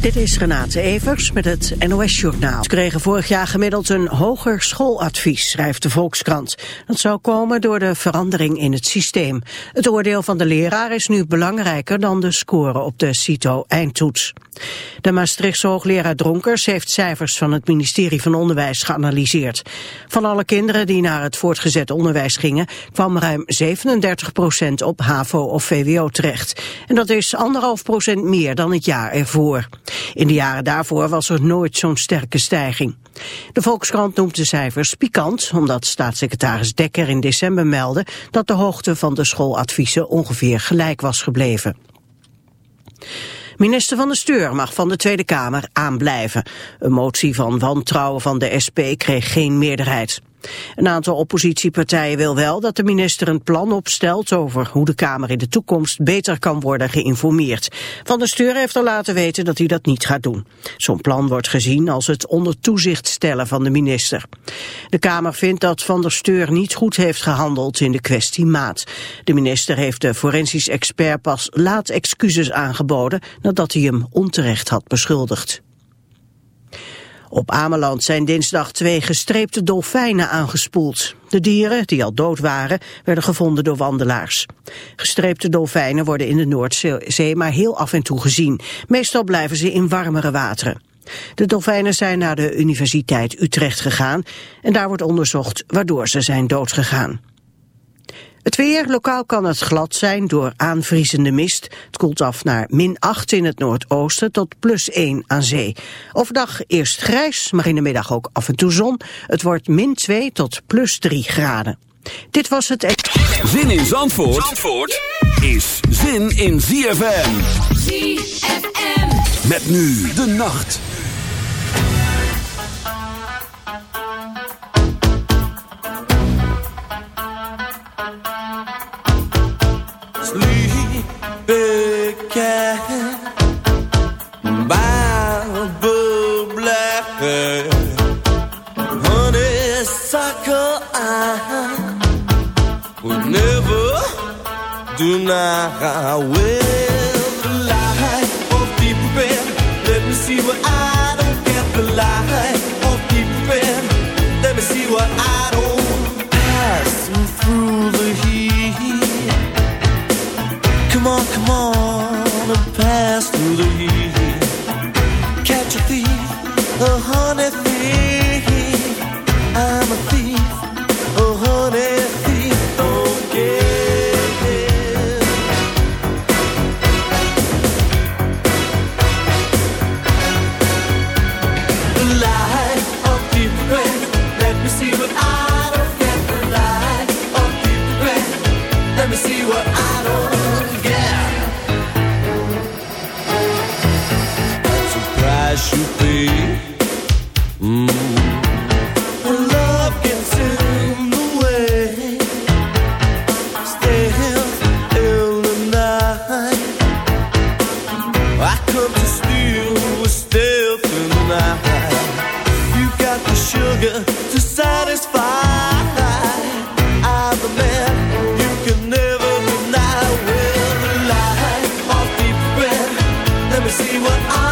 Dit is Renate Evers met het NOS Journaal. Ze kregen vorig jaar gemiddeld een hoger schooladvies, schrijft de Volkskrant. Dat zou komen door de verandering in het systeem. Het oordeel van de leraar is nu belangrijker dan de score op de CITO-eindtoets. De Maastrichtse hoogleraar Dronkers heeft cijfers van het ministerie van Onderwijs geanalyseerd. Van alle kinderen die naar het voortgezet onderwijs gingen, kwam ruim 37 procent op HAVO of VWO terecht. En dat is anderhalf procent meer dan het jaar ervoor. In de jaren daarvoor was er nooit zo'n sterke stijging. De Volkskrant noemt de cijfers pikant, omdat staatssecretaris Dekker in december meldde dat de hoogte van de schooladviezen ongeveer gelijk was gebleven. Minister van de Steur mag van de Tweede Kamer aanblijven. Een motie van wantrouwen van de SP kreeg geen meerderheid. Een aantal oppositiepartijen wil wel dat de minister een plan opstelt over hoe de Kamer in de toekomst beter kan worden geïnformeerd. Van der Steur heeft al laten weten dat hij dat niet gaat doen. Zo'n plan wordt gezien als het onder toezicht stellen van de minister. De Kamer vindt dat Van der Steur niet goed heeft gehandeld in de kwestie maat. De minister heeft de forensisch expert pas laat excuses aangeboden nadat hij hem onterecht had beschuldigd. Op Ameland zijn dinsdag twee gestreepte dolfijnen aangespoeld. De dieren, die al dood waren, werden gevonden door wandelaars. Gestreepte dolfijnen worden in de Noordzee maar heel af en toe gezien. Meestal blijven ze in warmere wateren. De dolfijnen zijn naar de Universiteit Utrecht gegaan en daar wordt onderzocht waardoor ze zijn doodgegaan. Het weer, lokaal kan het glad zijn door aanvriezende mist. Het koelt af naar min 8 in het noordoosten tot plus 1 aan zee. Overdag eerst grijs, maar in de middag ook af en toe zon. Het wordt min 2 tot plus 3 graden. Dit was het... Zin in Zandvoort, Zandvoort is zin in ZFM. ZFM. Met nu de nacht. Tonight. what I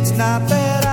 It's not that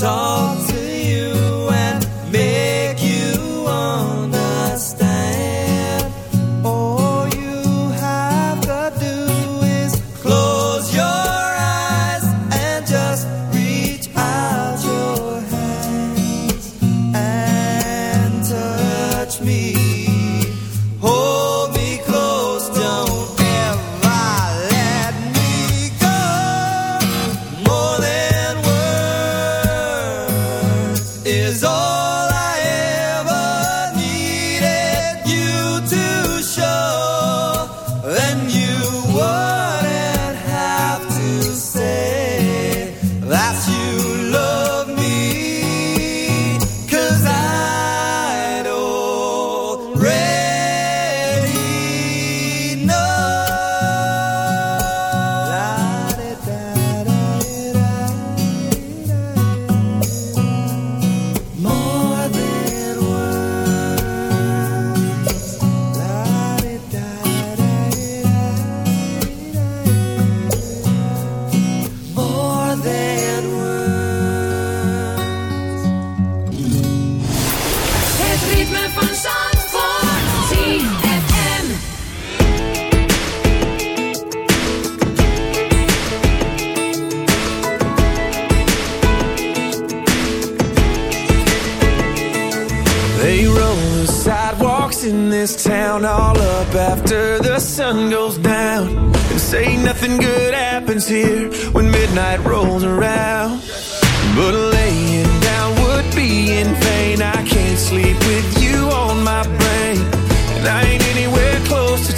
talk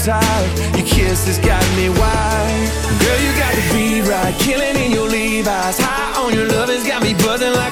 close. Your kiss has got me wired. Girl, you got to be right. Killing in your Levi's. High on your love has got me buzzing like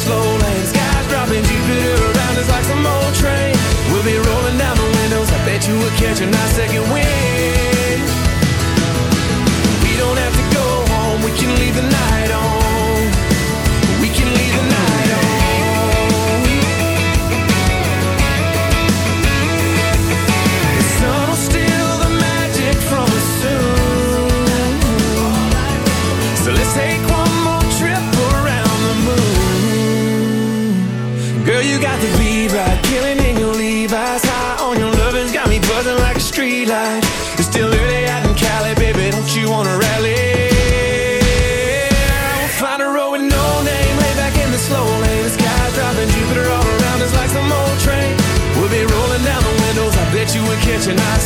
Slow lane. Skies dropping Jupiter around us like some old train. We'll be rolling down the windows. I bet you will catch a nice second wind. We don't have to go home. We can leave the night got the beat right, killing in your Levi's. High on your lovin's got me buzzing like a street light. It's still early out in Cali, baby. Don't you wanna rally? We'll find a road with no name, lay back in the slow lane. The sky's dropping Jupiter all around us like some old train. We'll be rolling down the windows. I bet you would catching a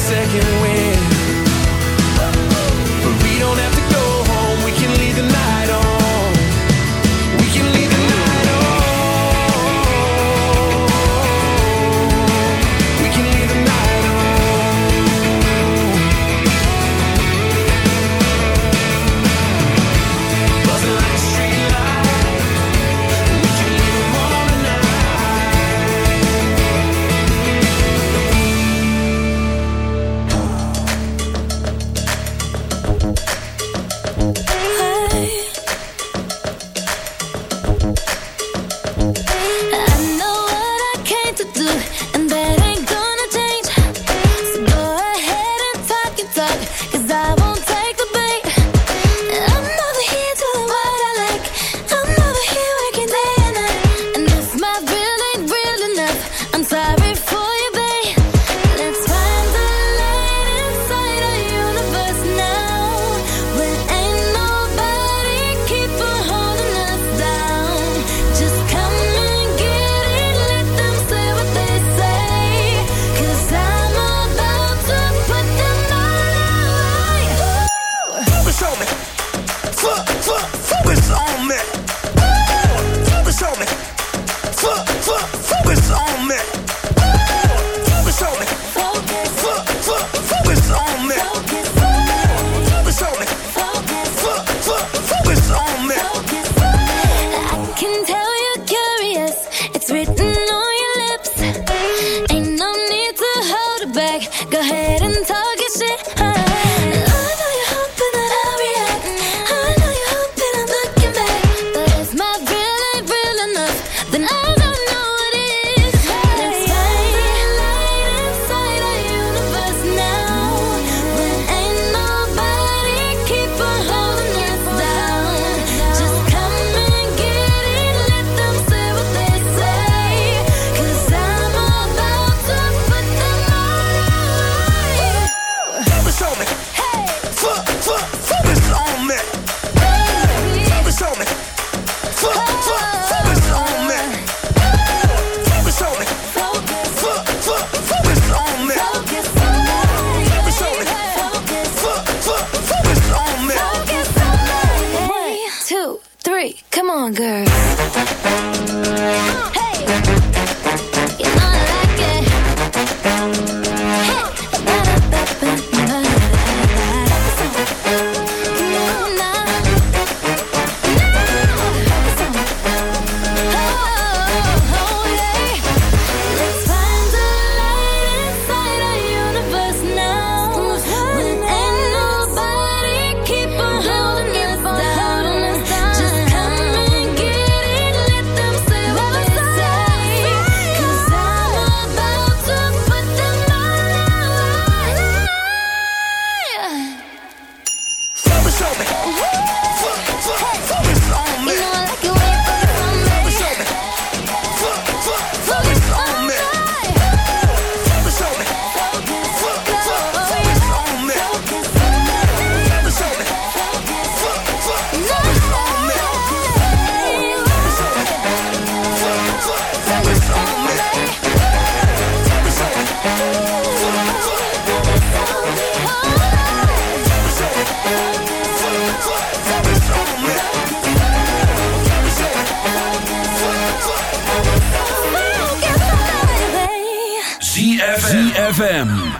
It's written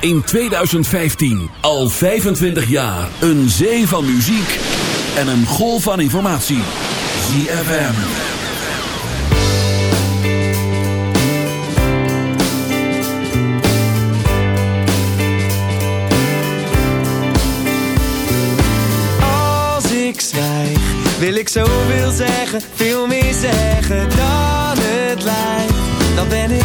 In 2015. Al 25 jaar. Een zee van muziek. En een golf van informatie. ZFM. Als ik zwijg, wil ik zoveel zeggen, veel meer zeggen dan het lijkt. Dan ben ik.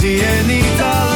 zie je niet alleen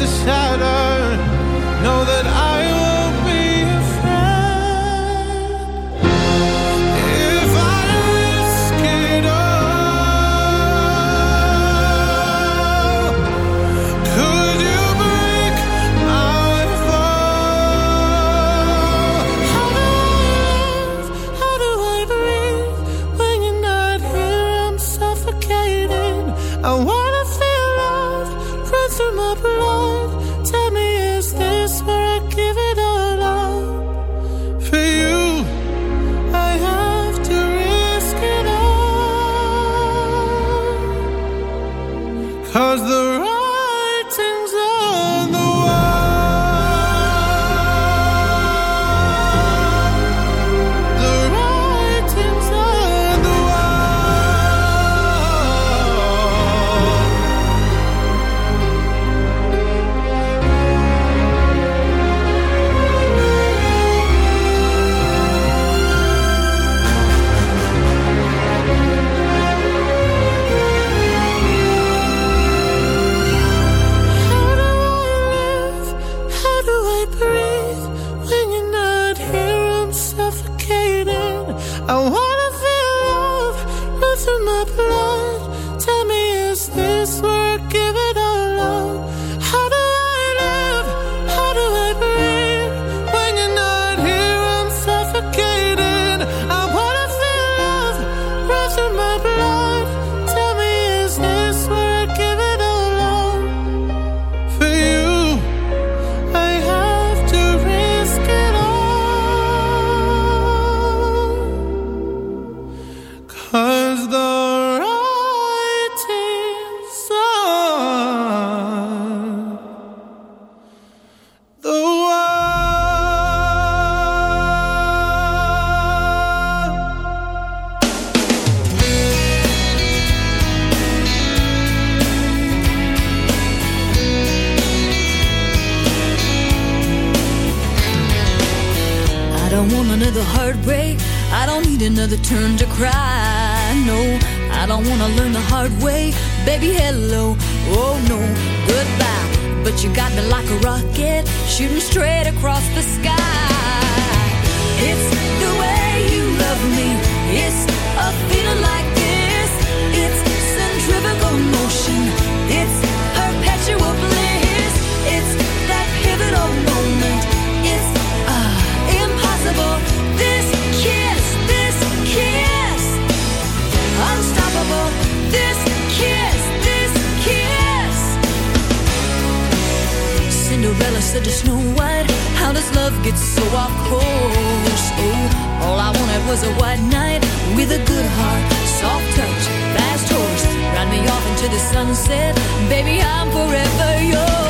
to shatter was a white knight with a good heart, soft touch, fast horse. Ride me off into the sunset, baby, I'm forever yours.